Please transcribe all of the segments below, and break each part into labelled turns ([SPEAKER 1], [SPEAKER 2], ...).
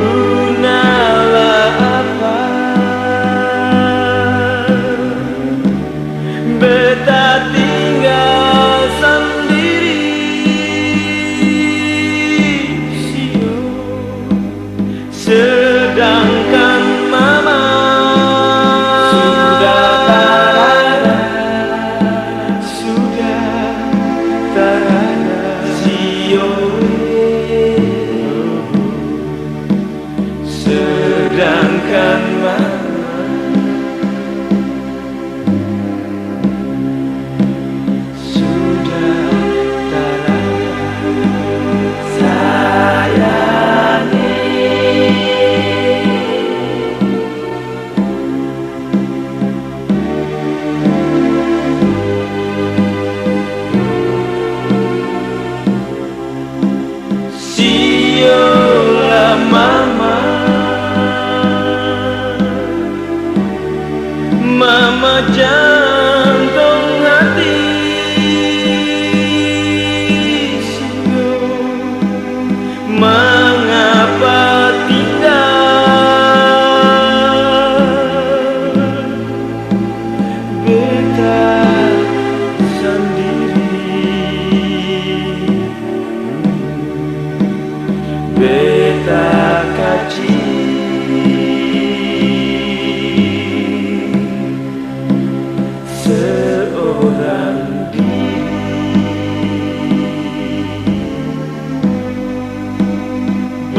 [SPEAKER 1] Yeah. tinggal sendiri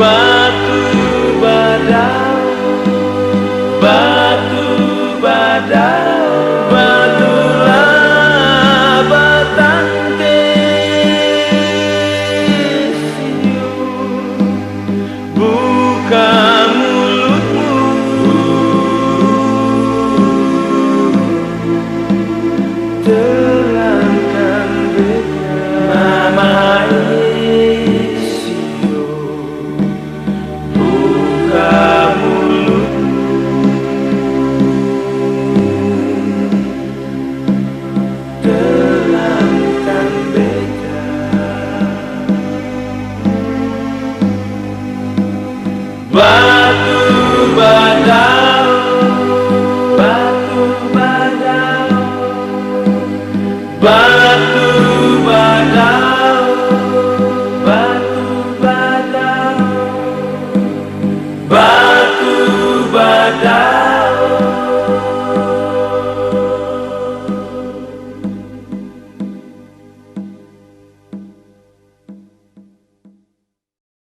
[SPEAKER 1] batu badau batu badau batu labatan tesiu buka mulutmu. Ter batu badal, batu badal, batu badal.